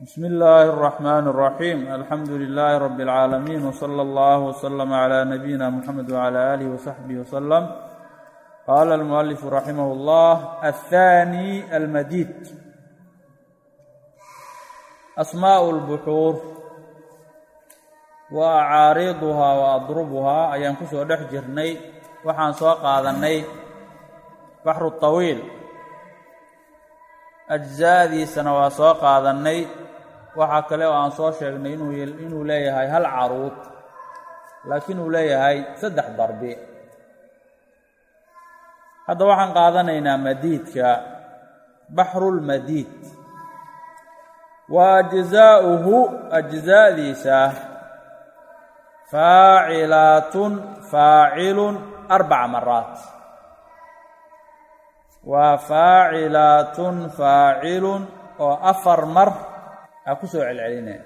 bsmi illaahi الرaxmaan الraxiim alxamdu lilaahi rabi اlcaalamiin wslى اllah wslama clى nabiyina mxamed wclى alih wsaxbih wslm qaala almualifu raximah اllah aلthaani almadiid asmaaء اlbuxuur wa acaariiduhaa wa adrubuhaa ayaan ku soo dhex jirnay waxaan soo qaadannay baxru طawiil ajzaadiisana waa soo qaadannay waxaa kale oo aan soo sheegnay inuu leeyahay hal caruud laakiin uu leeyahay saddex darbi. Hadda waxaan qaadanaynaa madiidka baxrulmadiid wa ajzaa'uhu ajzaadiisa faacilaatun faacilun arbaca maraat. Waa faacilaatun faacilun oo afar mar aa ku soo celcelinaya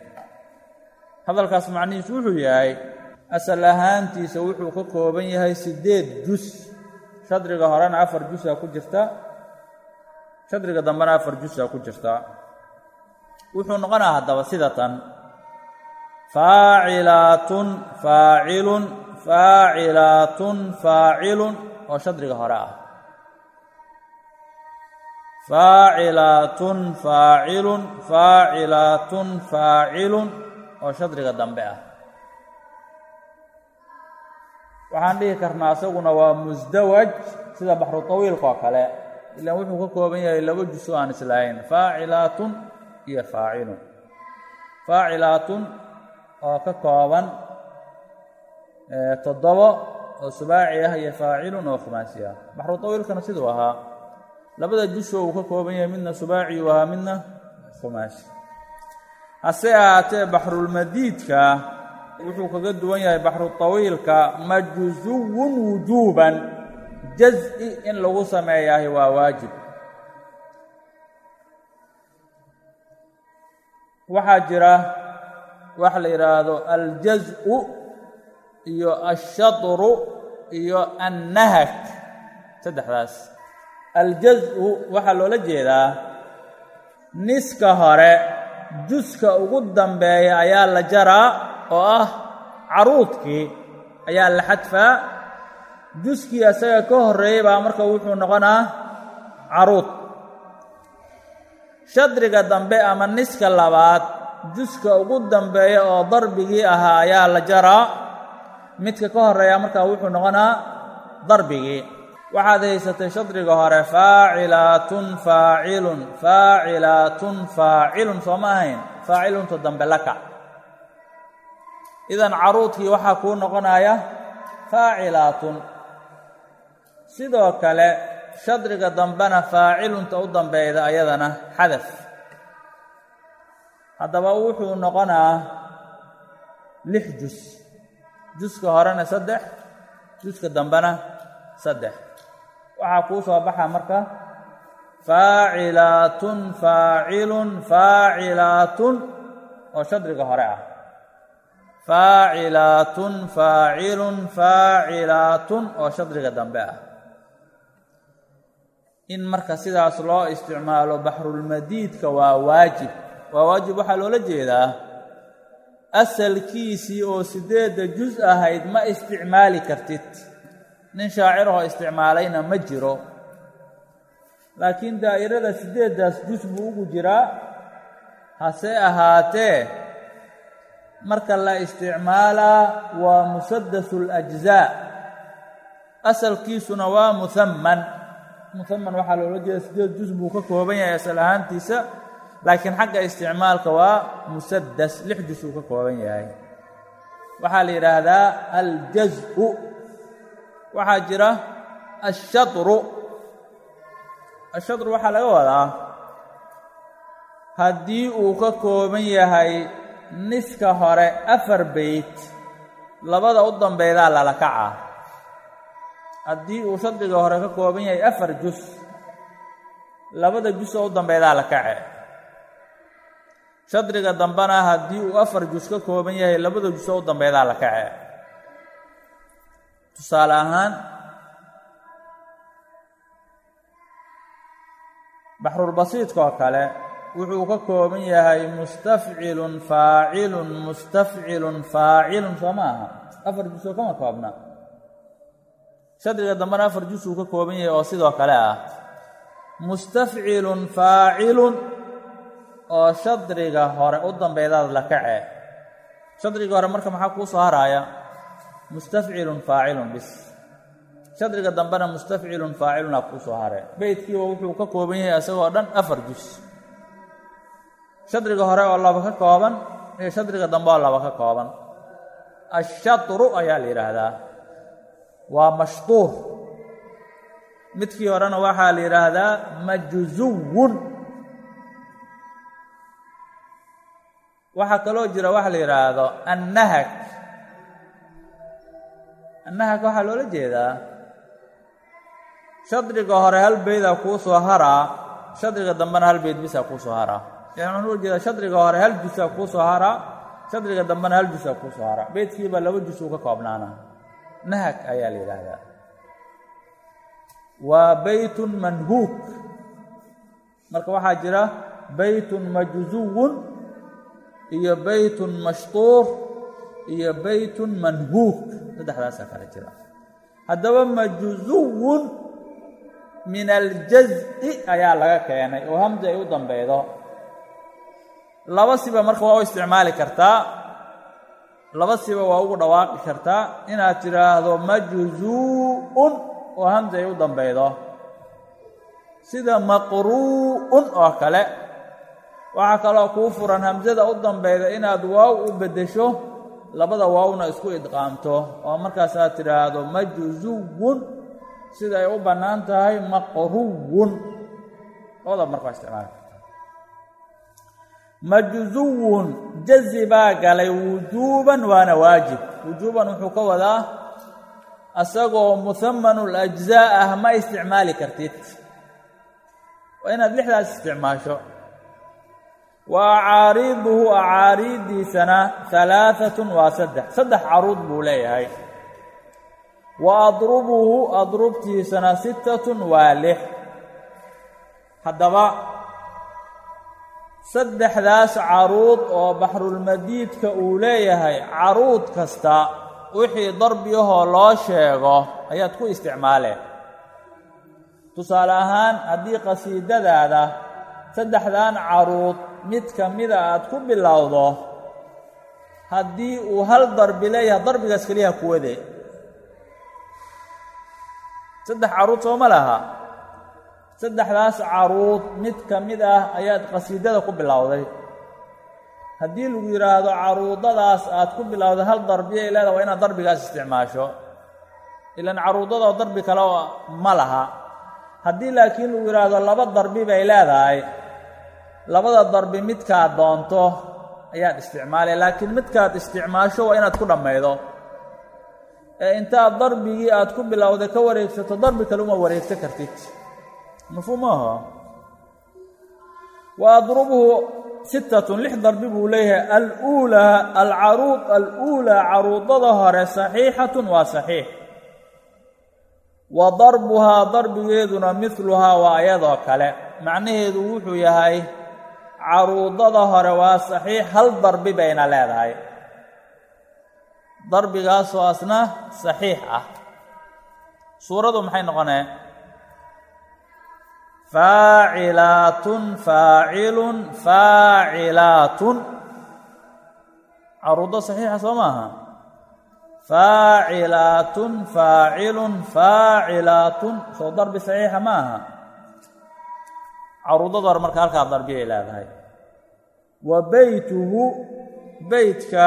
hadalkaas macnihiisu wuxuu yahay asal ahaantiisa wuxuu ka kooban yahay siddeed jus. Shadriga horena afar jusaa ku jirta. Shadriga dambena afar jusaa ku jirta. Wuxuu noqonaa haddaba sida tan. Faacilaatun faacilun faacilaatun faacilun oo shadriga hore ah faacilaatun faacilun faacilaatun faacilun oo shadriga dambe ah. Waxaan dhihi karnaa isaguna waa musdawaj sida baxru tawiilka oo kale. Ilaan wuxuu ka kooban yahay laba juso aan islahayn. Faacilaatun iyo faacilun faacilaatun oo ka kooban toddobo oo subaaci ah iyo faacilun oo khumaasi ah baxru tawiilkana siduu ahaa labada jusoo uu ka kooban yahay midna subaaci uu ahaa midna khumaasi hase ahaatee baxrulmadiidka wuxuu kaga duwan yahay baxru tawiilka majzuwun wujuuban jaz-i in lagu sameeyaahi waa waajib. Waxaa jira waxa la yidhaahdo aljaz-u iyo alshadru iyo annahak saddexdaas aljaz-u waxaa loola jeedaa niska hore juska ugu dambeeya ayaa la jaraa oo ah caruudkii ayaa la xadfaa. Juskii isaga ka horreeyey baa marka wuxuu noqonaa caruud shadriga dambe ama niska labaad juska ugu dambeeya oo darbigii ahaa ayaa la jaraa. Midka ka horreeya markaa wuxuu noqonaa darbigii waxaad haysatay shadriga hore faacilaatun faacilun faacilaatun faacilun soo ma ahayn? Faacilunta dambe la kac idan caruudkii waxaa kuu noqonaya faacilaatun sidoo kale shadriga dambena faacilunta u dambeyda ayadana xadaf. Haddaba wuxuu noqonaa lix jus. Juska horena saddex juska dambena saddex waxaa kuu soo baxa marka faacilaatun faacilun faacilaatun oo shadriga hore ah. Faacilaatun faacilun faacilaatun oo shadriga dambe ah. In marka sidaas loo isticmaalo baxrulmadiidka waa waajib. Waa waajib waxaa loola jeedaa asalkiisii oo siddeedda jus ahayd ma isticmaali kartid nin shaacirahoo isticmaalayna ma jiro. Laakiin daa'irada siddeeddaas jus buu ugu jiraa. Hase ahaatee marka la isticmaalaa waa musadasu alajzaa asalkiisuna waa muhamman muhamman waxaa loola jeeda siddeed jus buu ka kooban yahay asal ahaantiisa. Laakiin xagga isticmaalka waa musadas lix jus uu ka kooban yahay. Waxaa la yidhaahdaa aljaz-u waxaa jira ashadru ashadru waxaa laga wadaa haddii uu ka kooban yahay niska hore afar beyt labada u dambeydaa lala kaca. Haddii uu shadriga hore ka kooban yahay afar jus labada jusoo u dambeydaa la kace. Shadriga dambena haddii uu afar jus ka kooban yahay labada jusoo u dambeydaa la kace tusaale ahaan baxrulbasiidka oo kale wuxuu ka kooban yahay mustafcilun faacilun mustafcilun faacilun soo ma aha. Afar jus oo kama koobna. Shadriga dambena afar jus uu ka kooban yahay oo sidoo kale ah. Mustafcilun faacilun oo shadriga hore u dambeydaad la kace. Shadriga hore marka maxaa kuu soo haraaya mustafcilun faacilun bis shadriga dambena mustafcilun faaciluna kuu soo hare beydkiiba wuxuu ka kooban yahay isagoo dhan afar jus shadriga hore oo laba ka kooban iyo shadriga dambe oo laba ka kooban ashatru ayaa la yidhaahdaa waa mashtuur midkii horena waxaa la yidhaahdaa majzuwun waxaa kaloo jira waxa la yidhaahdo annahag annahag waxaa loola jeedaa? Shadriga hore hal beydaa kuu soo haraa. Shadriga dambena hal beyd bisaa kuu soo haraa. Yani waxaan ula jeedaa shadriga hore hal jusaa kuu soo haraa. Shadriga dambena hal jusaa kuu soo haraa. Beydkiiba laba jus uu ka koobnaana. Nahag ayaa la yidhaahdaa. Waa beytun manhuug marka waxaa jira beytun majzuwun iyo beytun mashtuur iyo beytun manhuug saddexdaasaa kale jira. Haddaba majzuwun min aljazi ayaa laga keenay oo hamdi ay u dambeydo laba siba marka waa u isticmaali kartaa laba siba waa ugu dhawaaqi kartaa inaad tidhaahdo majzuu'un oo hamdi ay u dambeydo sida maqruu'un oo kale waxaa kaloo kuu furan hamsada u dambeyda inaad waaw u beddesho labada waawna isku idqaamto oo markaas aad tidhaahdo majzuwun. Sida ay u bannaan tahay maqruwun. Labada marka waa isticmaali karta majzuwun. Jazi baa galay wujuuban waana waajib. Wujuuban wuxuu ka wadaa asagoo muhamanul ajzaa ah ma isticmaali kartid. Waa inaad lixdaas isticmaasho wa acaariiduhu acaariiddiisana halaaatun waa saddex saddex caruud buu leeyahay wa adrubuhu adrubtiisana sittatun waa lix haddaba saddexdaas caruud oo baxrulmadiidka uu leeyahay caruud kasta wixii darbiyahoo loo sheego ayaad ku isticmaaleen tusaale ahaan haddii qasiidadaada saddexdan caruud mid ka mida aad ku bilowdo haddii uu hal darbi leeyahay darbigaas keliyaha kuwade saddex caruud sooma laha. Saddexdaas caruud mid ka mid ah ayaad qasiidada ku bilowday. Haddii lagu yidhaahdo caruudadaas aad ku bilowday hal darbiyay leedaha waa inaad darbigaas isticmaasho. Ilaan caruudadoo darbi kale ma laha. Haddii laakiin lagu yidhaahdo laba darbi bay leedahay labada darbi midkaad doonto ayaad isticmaalay laakiin midkaad isticmaasho waa inaad ku dhammaydo. Ee intaad darbigii aad ku bilowday ka wareegsato darbi kale uma wareegsan kartid. Mafhuum maaho wa adrubuhu sittatun lix darbi buu leeyahay. Aluulaa alcaruud aluulaa caruudada hore saxiixatun waa saxiix. Wa darbuhaa darbigeeduna midluhaa waa iyadoo kale. Macnaheedu wuxuu yahay caruudada hore waa saxiix hal darbi bayna leedahay. Darbigaasoo asna saxiix ah. Suuradu maxay noqonee? Faacilaatun faacilun faacilaatun. Caruudo saxiixa soo maaha? Faacilaatun faacilun faacilaatun. Soo darbi saxiixa ma aha caruudada hore marka halkaa darbiyay leedahay. Wa beytuhu beytka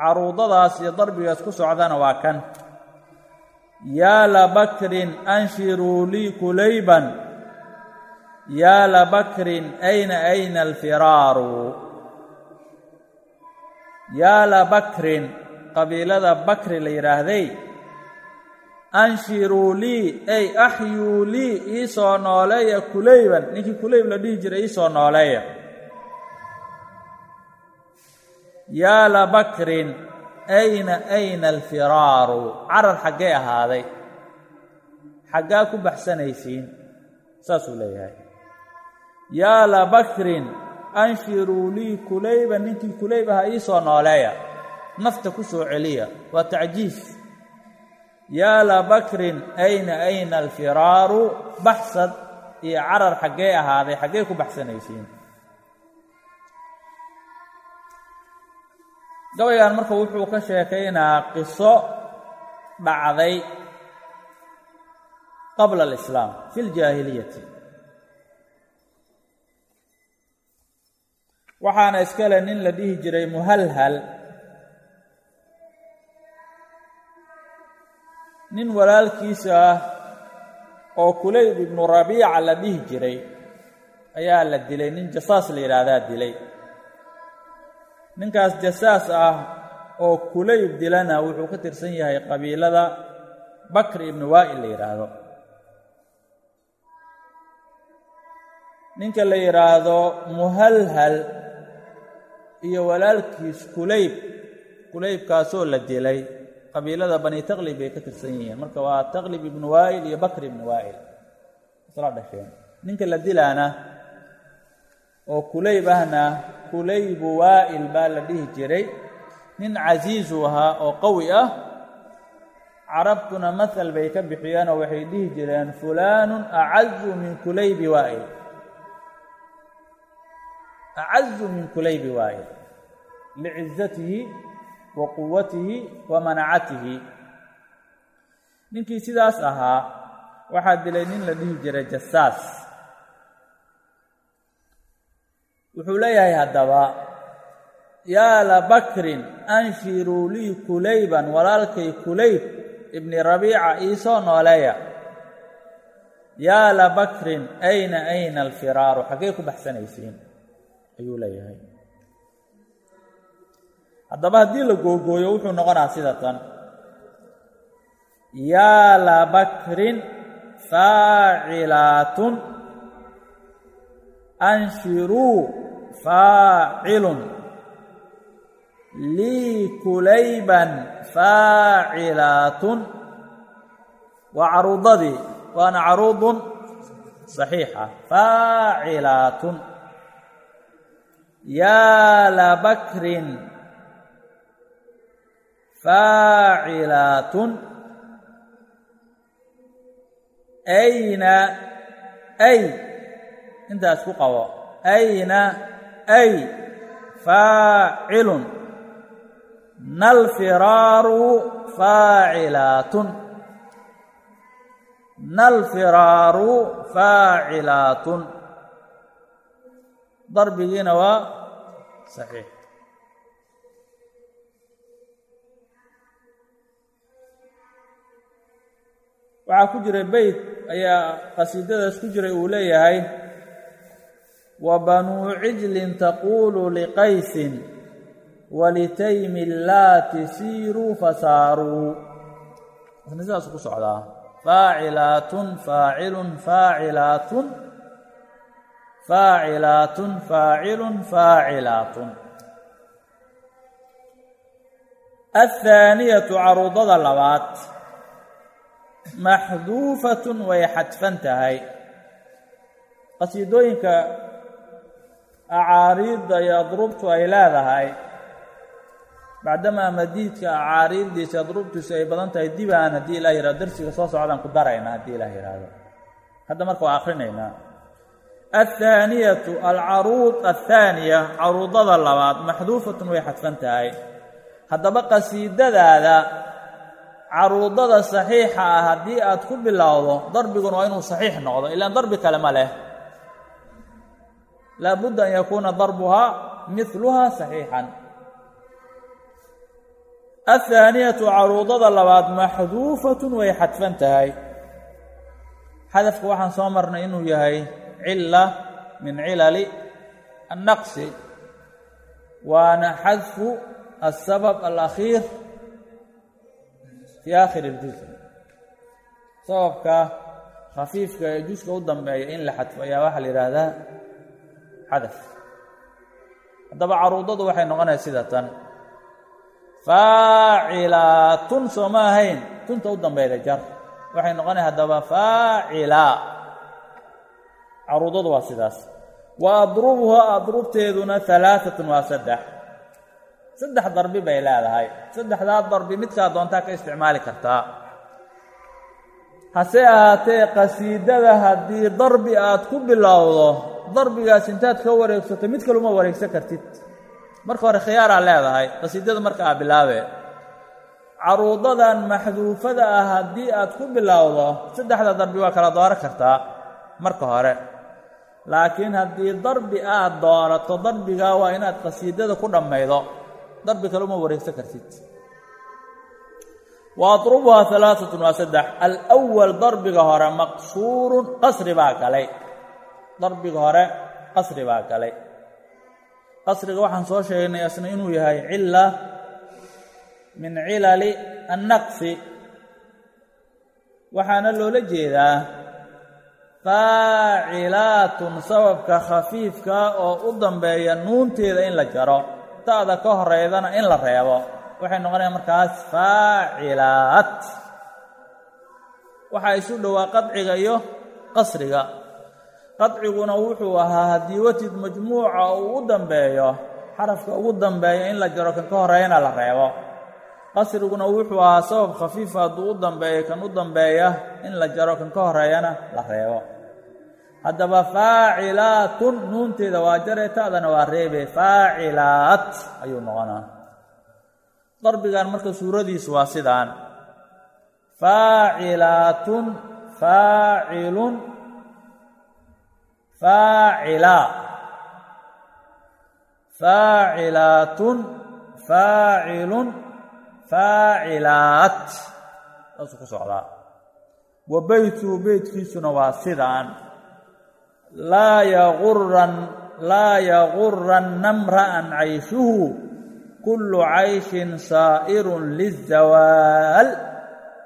caruudadaas iyo darbigaas ku socdana waa kan. Yaa labakrin anshiruu lii kulayban. Yaa labakrin ayna ayna alfiraaru? Yaa labakrin qabiilada bakri la yidhaahday anshiruu lii ay axyuu lii ii soo nooleeya kulayban. Ninkii kulayb la dhihi jiray ii soo nooleeya. Yaa labakrin ayna ayna alfiraaru? Carar xaggee ahaaday. Xaggaa ku baxsanaysiin. Saasuu leeyahay. Yaa labakrin anshiruu lii kulayba ninkii kulayb aha ii soo nooleeya. Nafta ku soo celiya. Waa tacjiis yaa labakrin ayna ayna alfiraaru baxsad? Iyo carar xaggee ahaaday xaggee ku baxsanaysiin. Gabaygan marka wuxuu ka sheekaynaa qiso dhacday qabla alislaam fi ljaahiliyati waxaana iskale nin la dhihi jiray muhalhal nin walaalkiisa ah oo kulayb ibnu rabiica la dhihi jiray ayaa la dilay. Nin jasaas la yidhaahdaa dilay. Ninkaas jasaas ah oo kulayb dilana wuxuu ka tirsan yahay qabiilada bakr ibnu waa'il la yidhaahdo. Ninka la yidhaahdo muhalhal iyo walaalkiis kulayb kulaybkaasoo la dilay qabiilada bani taqlib bay ka tirsan yihiin. Marka waa taqlib ibnu waa'il iyo bakr ibnu waa'il isla dhasheen ninka la dilaana oo kulayb ahna kulaybu waa'il baa la dhihi jiray. Nin casiisu ahaa oo qawi ah. Carabtuna mahal bay ka bixiyeenoo waxay dhihi jireen fulaanun acazu min kulaybi waa'il acazu min kulaybi waa'il licizatihi wa quwatihi wa manacatihi ninkii sidaas ahaa waxaa dilay nin la dhihi jiray jasaas wuxuu leeyahay haddaba yaa labakrin anshiruu lii kulayban walaalkay kulayb ibni rabiica iisoo nooleeya. Yaa labakrin ayna ayna alfiraaru? Xaggee ku baxsanaysiin ayuu leeyahay haddaba haddii la googooyo wuxuu noqonaa sida tan. Yaa labakrin faacilaatun anshiruu faacilun. Lii kulayban faacilaatun waa caruudadii waana caruudun saxiixa. Faacilaatun yaa labakrin faacilaatun ayna ay intaas ku qabo ayna ay faacilun nalfiraaru faacilaatun nalfiraaru faacilaatun darbigiina waa saxiix waxaa ku jira beyt ayaa qasiidadaas ku jiray uu leeyahay wa banuu cijlin taquulu liqaysin walitaymi laati siiruu fasaaruu isna ku socdaa. Faacilaatun faacilun faacilaatun faacilaatun faacilun faacilaatun. Athaaniyatu caruudada labaad maxduufatun way xadfan tahay qasiidooyinka acaariidda iyo adrubtu ay leedahay bacdamaa madiidka acaariiddiisa adrubtiisu ay badan tahay dibaan haddii ilah yihahdo darsiga soo socdaan ku daraynaa haddii ilah yidhaahdo hadda marka waa akrinaynaa athaaniyatu alcaruud athaaniya caruudada labaad maxduufatun way xadfan tahay haddaba qasiidadaada caruudada saxiixa ah haddii aad ku bilowdo darbiguna waa inuu saxiix noqdo ilaan darbi kale ma leh. Laabudda an yakuuna darbuhaa midluhaa saxiixan. Athaaniyatu caruudada labaad maxduufatun way xadfan tahay. Xadafka waxaan soo marnay inuu yahay cila min cilali annaqsi waana xadfu asabab alakhiir fi aakhir اljuz sababka khafiifka ee juska u dambeeya in la xadfo ayaa waxaa la yidhaahdaa xadaf haddaba caruudadu waxay noqonaya sida tan faacilaatun soo ma ahayn tunta u dambeyda jar waxay noqonaya haddaba faacilaa caruudadu waa sidaas wa adrubuha adrubteeduna alaaatun waa saddex saddex darbi bay leedahay. Saddexdaa darbi midkaa doontaa ka isticmaali kartaa hase ahaatee qasiidada haddii darbi aad ku bilowdo darbigaas intaad ka wareegsato mid kaluma wareegsan kartid. Marka hore khiyaaraa leedahay. Qasiidada marka aa bilaabe. Caruudadan maxduufada ah haddii aad ku bilowdo saddexda darbi waa kala dooran kartaa marka hore. Laakiin haddii darbi aad doorato darbigaa waa inaad qasiidada ku dhammaydo darbi kale uma wareegsan kartid. Wa adrubuhaa alaaatun waa saddex. Alwal darbiga hore maqsuurun qasri baa galay. Darbiga hore qasri baa galay. Qasriga waxaan soo sheegnay asna inuu yahay cila min cilali annaqsi. Waxaana loola jeedaa faacilaatun sababka khafiifka oo u dambeeya nuunteeda in la jaro ta'da ka horeydana in la reebo. Waxay noqonayaan markaas faacilaat. Waxaa isu dhowaa qadciga iyo qasriga. Qadciguna wuxuu ahaa haddii watid majmuuca uu u dambeeyo xarafka ugu dambeeya in la jaro kan ka horeeyana la reebo. Qasriguna wuxuu ahaa sabab khafiifa hadduu u dambeeyo kan u dambeeya in la jaro kan ka horeeyana la reebo haddaba faacilaatun nuunteeda waa jaree ta'dana waa reebe faacilaat ayuu noqonaa. Darbigan marka suuradiisu waa sidaan. Faacilaatun faacilun faacilaa faacilaatun faacilun faacilaat. Saasuu ku socdaa. Wa beytuu beytkiisuna waa sidaan laa yaguran laa yaguranna mra'an cayshuhu kullu cayshin saa'irun lizawaal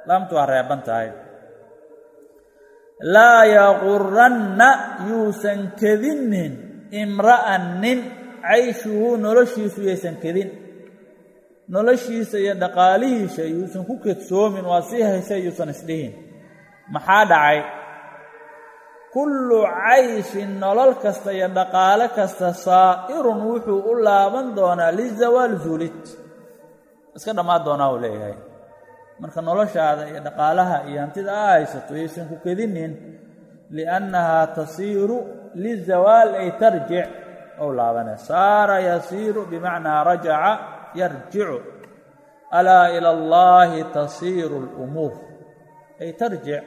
laamtu waa reeban tahay laa yaguranna yuusan kedinin imra'an nin. Cayshuhu noloshiisu yaysan kedin. Noloshiisa iyo dhaqaalihiisa yuusan ku kedsoomin waa sii haysa yuusan isdhihin. Maxaa dhacay kullu cayshin nolol kasta iyo dhaqaale kasta saa'irun wuxuu u laaban doonaa lizawaal zuulid. Iska dhammaan doonaa uu leeyahay. Marka noloshaada iyo dhaqaalaha iyo hantida aa haysato yaysan ku kedinin liannahaa tasiiru lizawaal ay tarjic ou laabane saara yasiiru bimacnaa rajaca yarjicu. Alaa ila allaahi tasiiru اlumuur ay tarjic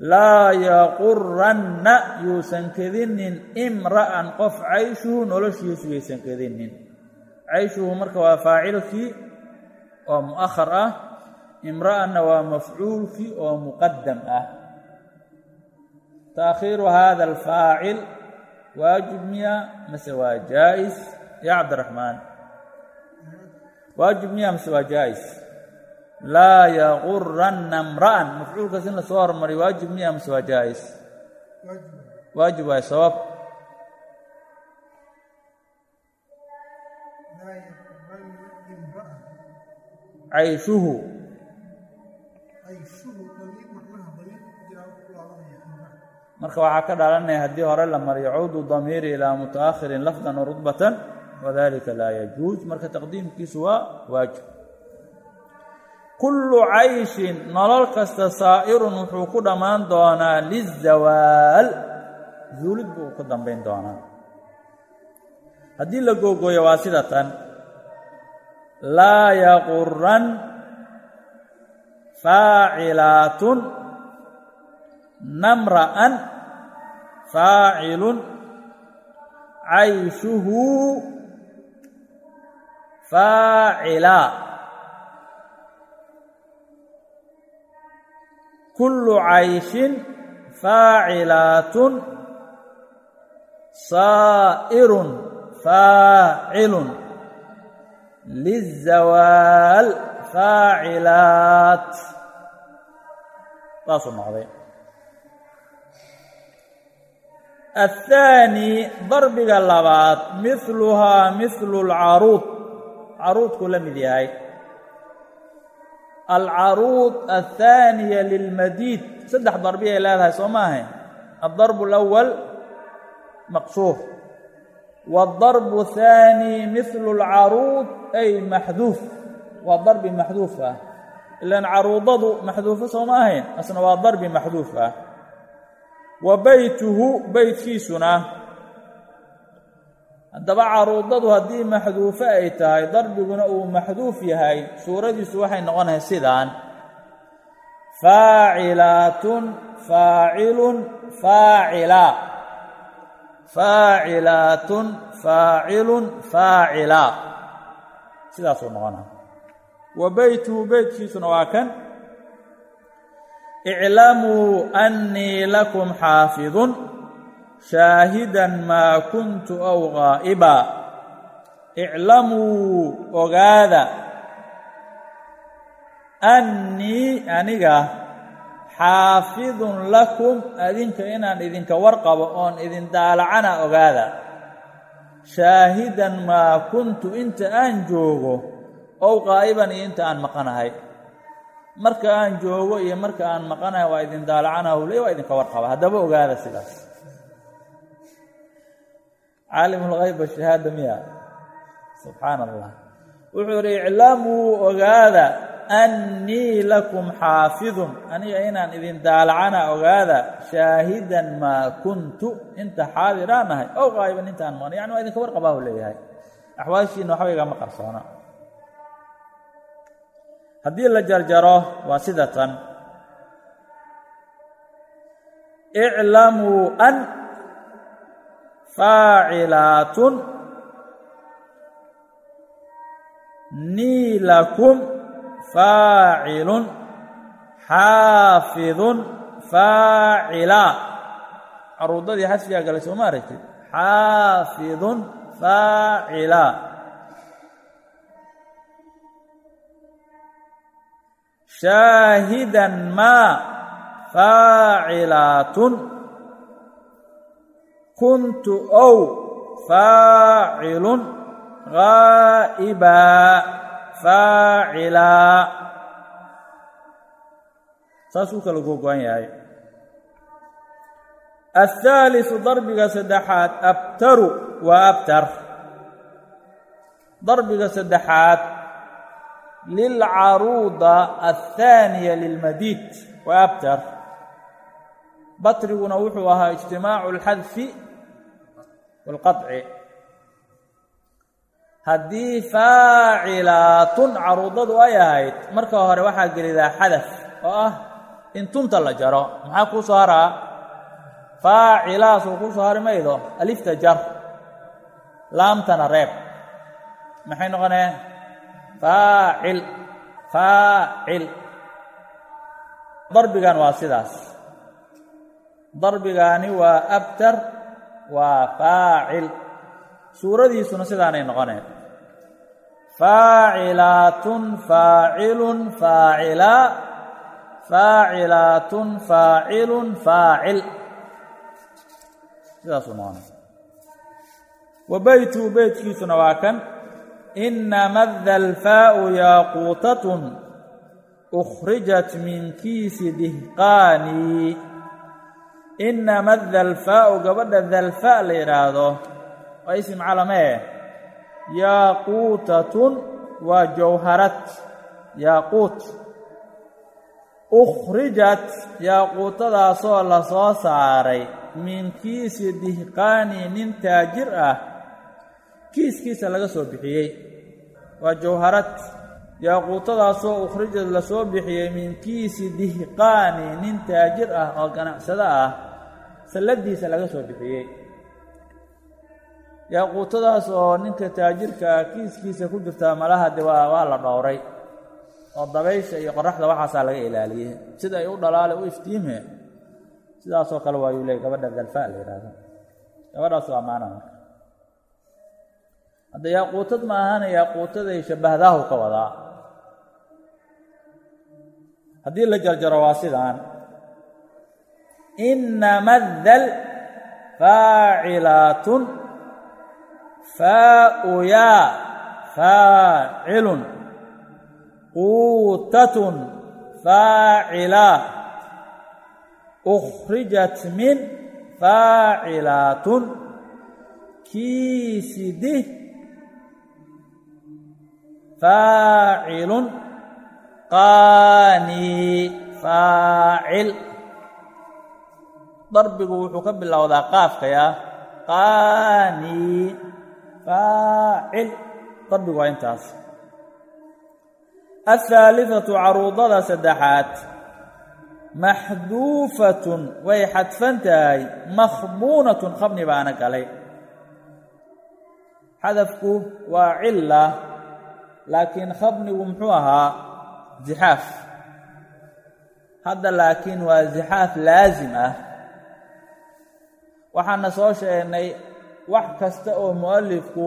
laa yaquranna yuusan kedinin imra'an qof cayshuhu noloshiisu yaysan kedinin. Cayshuhu marka waa faacilkii oo mu'ahar ah imra'anna waa mafcuulkii oo muqadam ah. Taakhiiru hada alfaacil waajib miya mase waa jaa'is. Ya cabdiraxmaan waajib miya mase waa jaa'is laa yaguranna mra'an mafcuulkaas in la soo hormariy waajib miya mase waa jaa'is? Waajib. Waay sabab cayshuhu marka waxaa ka dhalanaya haddii hore la mariyo cawdu damiiri ilaa mutaakhirin lafdan warudbatan wadalika laa yajuuz. Marka taqdiimkiisu waa waajib kullu cayshin nolol kasta saa'irun wuxuu ku dhammaan doonaa lizawaal zuulid buu ku dambayn doonaa. Haddii la googooyo waa sida tan. Laa yaquran faacilaatun namra'an faacilun cayshuhu faacilaa kullu cayshin faacilaatun saa'irun faacilun lizawaal faacilaat saasuu noqday athaani darbiga labaad mihluhaa mihlu lcaruud caruudkuu la mid yahay alcaruud athaaniya lilmadiid saddex darbi ay leedahay soo maahayn aldarbu alawal maqsuur wاdarbu haani mihlu اlcaruud ay maxduuf waa darbi maxduuf ah ilaan caruudadu maxduufo sooma ahayn asna waa darbi maxduuf ah wa beytuhu beytkiisuna haddaba caruudadu haddii maxduufo ay tahay darbiguna uu maxduuf yahay suuradiisu waxay noqonahay sidaan. Faacilaatun faacilun faacilaa faacilaatun faacilun faacilaa sidaasuu noqonaa. Wa beytuhu beytkiisuna waa kan. Iclamuu annii lakum xaafidun shaahidan maa kuntu aw gaa'iba iclamuu ogaada. Annii aniga xaafidun lakum adinka inaan idinka warqabo oon idin daalacana ogaada. Shaahidan maa kuntu inta aan joogo ow qaa'iban iyo inta aan maqanahay. Marka aan joogo iyo marka aan maqanahay waa idin daalacana howley waa idinka warqaba haddaba ogaada sidaas caalimulghayb shahaada miya. Subxaana allah wuxuu idhi iclamuu ogaada annii lakum xaafidun. Aniga inaan idin daalacana ogaada shaahidan maa kuntu. Inta xaadiraan ahay. Ow qaa'iban intaan maqnay yani waa idinka warqabaahu leeyahay. Axwaashiina waxba igama qarsoona haddii la jarjaro waa sida tan. Iclamuu an faacilaatun nii lakum faacilun xaafidun faacilaa caruudadii xasfigaa galay sooma aragtid xaafidun faacilaa shaahidan maa faacilaatun kuntu ow faacilun ghaa'ibaa faacilaa saasuu kala googo'an yahay ahaalisu darbiga saddexaad abtaru waa abtar darbiga saddexaad lilcaruuda athaaniya lilmadiid waa abtar batriguna wuxuu ahaa ijtimaacu alxadfi wاlqaطci haddii faacilaatun caruudadu ay ahayd marka hore waxaa gelidaa xadaf oo ah in tunta la jaro. Maxaa kuu soo haraa? Faacilaas uu kuu soo hari maydo. Alifta jar. Laamtana reeb. Maxay noqoneen? Faacil. Faacil. Darbigan waa sidaas. Darbigaani waa abtar waa faacil. Suuradiisuna sidaanay noqoneen. Faacilaatun faacilun faacilaa faacilaatun faacilun faacil. Sidaasuu noqonay. Wa beytuu beytkiisuna waa kan. Inama dalfaau yaaquutatun ukhrijat min kiisi dihqaani inama dalfaau gabadha dalfa la yidhaahdo waa isim calamee yaaquutatun waa jawharad yaaquut. Ukhrijat. Yaaquutadaasoo la soo saaray. Min kiisi dihqaani nin taajir ah. Kiiskiisa laga soo bixiyey. Waa jawharad yaaquutadaasoo ukhrijad la soo bixiyey min kiisi dihqaani nin taajir ah oo ganacsado ah salladiisa laga soo bixiyey. Yaaquutadaas oo ninka taajirkaa kiiskiisa ku jirtaa malaha de waa waa la dhowray. Oo dabaysha iyo qoraxda waxaasaa laga ilaaliyey. Sida ay u dhalaale u iftiime sidaasoo kale waayuu leey gabadha dalfa la yidhaahdo gabadhaas waa maana marka. Hadda yaaquutad ma ahana yaaquutaday shabbahdahu ka wadaa. Haddii la jarjaro waa sidaan inama dal faacilaatun faauyaa faacilun quutatun faacilaa ukhrijat min faacilaatun kiisidi faacilun qaani faacil darbigu wuxuu ka bilowdaa qaafkaya qaanii faacil. Darbigu waa intaas. Ahaalifatu caruudada saddexaad. Maxduufatun way xadfan tahay makhmuunatun khabni baana galay. Xadafku waa cilla laakiin khabnigu muxuu ahaa zixaaf. Hadda laakiin waa zixaaf laazim ah waxaana soo sheegnay wax kasta oo mu'alifku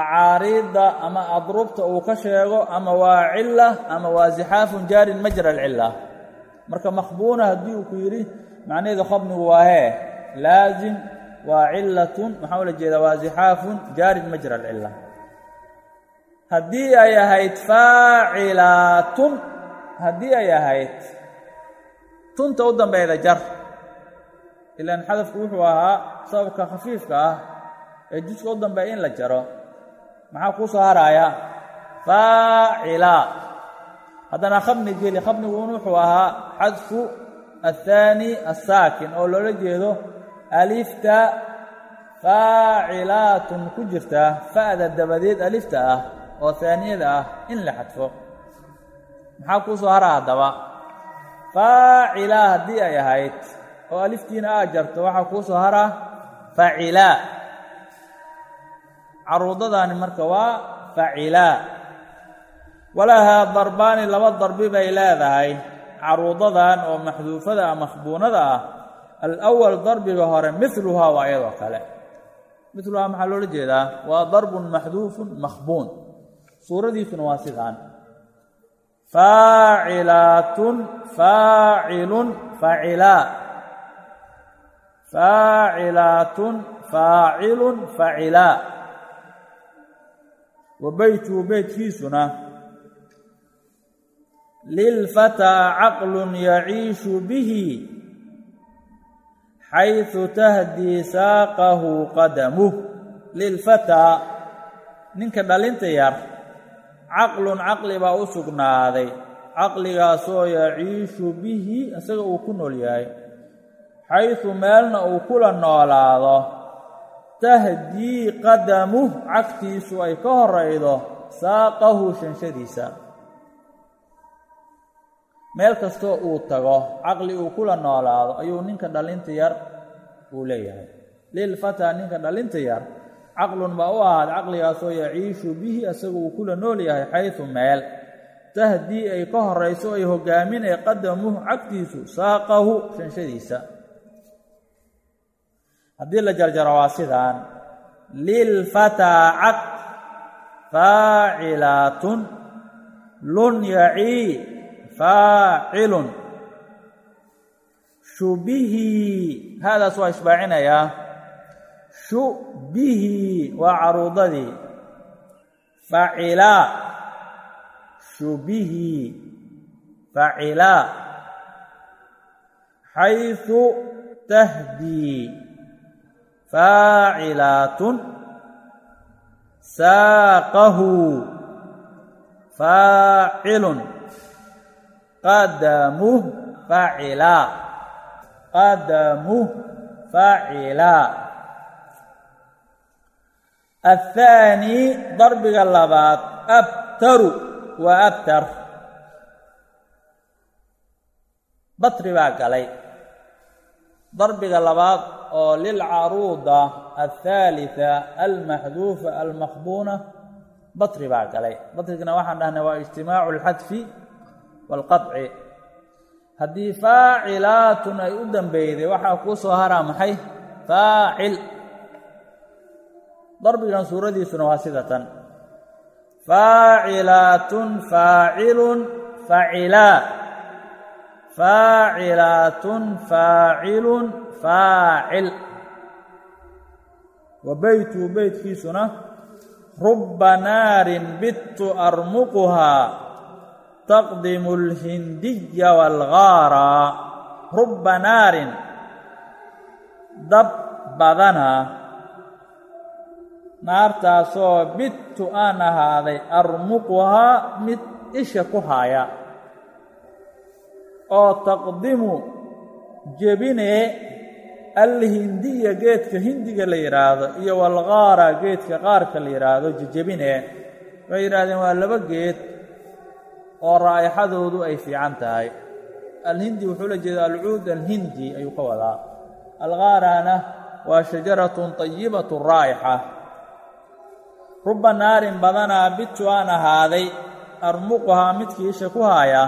acaariidda ama adrubta uu ka sheego ama waa cila ama waa zixaafun jaarin majra alcila marka makhbuuna haddii uu ku yidhi macnaheedu khabnigu waa hee laasim waa cilatun maxaa ula jeedaa waa zixaafun jaarin majra alcila haddii ay ahayd faacilaatun haddii ay ahayd tunta u dambeyda jar ilaan xadafku wuxuu ahaa sababka khafiifka ah ee juska u dambeeya in la jaro. Maxaa kuu soo haraaya faacila. Haddana khabni geli khabniguun wuxuu ahaa xadfu athaani assaakin oo loola jeedo alifta faacilaatun ku jirta fa'da dabadeed alifta ah oo haaniyada ah in la xadfo. Maxaa kuu soo hara haddaba? Faacila haddii ay ahayd oo aliftiina aad jarto waxaa kuu soo hara facilaa caruudadaani marka waa facilaa walahaa darbaani laba darbi bay leedahay. Caruudadan oo maxduufada ah makhbuunada ah alawal darbiga hore miluhaa waa iyadoo kale. Miluhaa maxaa loola jeedaa? Waa darbun maxduufun makhbuun suuradiisuna waa sidaan. Faacilaatun faacilun facilaa faacilaatun faacilun facilaa wa beytuhu beytkiisuna lilfataa caqlun yaciishu bihi xaysu tahdii saaqahu qadamuh lilfataa ninka dhalinta yar caqlun caqli baa u sugnaaday caqligaasoo yaciishu bihi isaga uu ku nool yahay xaysu meelna uu kula noolaado tahdii qadamuh cagtiisu ay ka horaydo saaqahu shanshadiisa meel kastoo uu tago caqli uu kula noolaado ayuu ninka dhalinta yar uu leeyahay lilfataa ninka dhalinta yar caqlun baa u ahaad caqligaasoo yaciishu bihi isaga uu kula nool yahay xaysu meel tahdii ay ka horayso ay hogaaminay qadamuh cagtiisu saaqahu shanshadiisa haddii la jarjaro waa sidaan. Lilfataa caq faacilaatun lun yacii faacilun. Shubihii haadaas waa isbaacinayaa. Shubihii waa caruudadii. Facilaa shubihii facilaa xaysu tahdii faacilaatun saaqahu faacilun qadamuh facilaa qadamuh facilaa athaani darbiga labaad abtaru waa abtar batri baa galay darbiga labaad oo lilcaruuda althaalita almaxduufa almakhbuuna batri baa galay. Batrigana waxaan dhahnay waa ijtimaacu alxadfi waalqaطci haddii faacilaatun ay u dambeyday waxaa kuu soo haraa maxay? Faacil. Darbigan suuradiisuna waa sida tan. Faacilaatun faacilun facilaa faacilaatun faacilun faacil wa beytuu beytkiisuna rubba naarin bittu armuquhaa taqdimu alhindiya waalgaara rubba naarin dab badana naartaasoo bidtu aan ahaaday armuquhaa mid isha ku haaya oo taqdimu jebinee alhindiya geedka hindiga la yidhaahdo iyo walqaara geedka qaarka la yidhaahdo jejebinee waxay yidhahdeen waa laba geed oo raa'ixadoodu ay fiican tahay. Alhindi wuxuu la jeeda alcuud alhindi ayuu ka wadaa. Alqaarana waa shajaratun طayibatu raa'ixa ruba naarin badanaa bidtu aan ahaaday armuquhaa midkii isha ku haaya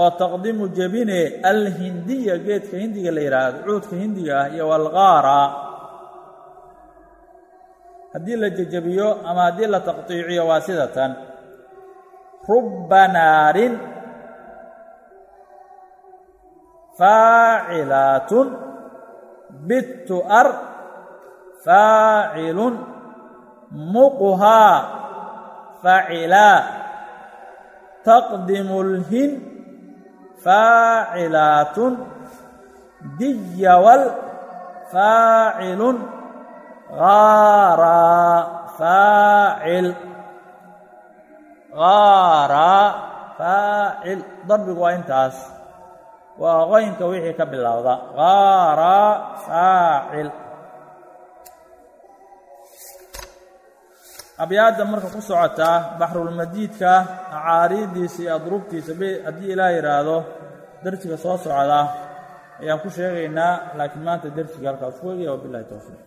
oo taqdimu jebine alhindiya geedka hindiga la yidhaahdo cuudka hindiga ah iyo walqaara haddii la jejebiyo ama haddii la taqطiiciyo waa sida tan. Ruba naarin faacilaatun bittu ar faacilun muquhaa faacilaa taqdimu اlhin faacilaatun diyawal faacilun gaaraa faacil. Gaaraa faacil. Darbigu waa intaas. Waa qoynka wixii ka bilowda. Gaaraa faacil abyaadda marka ku socotaa baxrulmadiidka acaariiddiisa iyo adruubtiisa haddii ilaah yidhaahdo dersiga soo socda ayaan ku sheegaynaa laakiin maanta dersiga halkaas ku egaya wabilahi towfiiq